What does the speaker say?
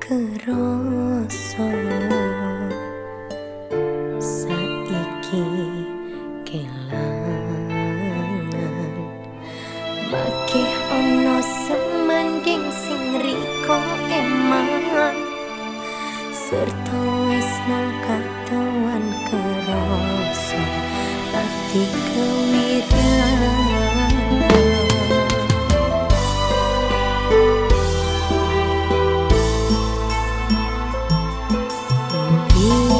kerasa saiki kelangan. Make ono semanding sing riko eman You.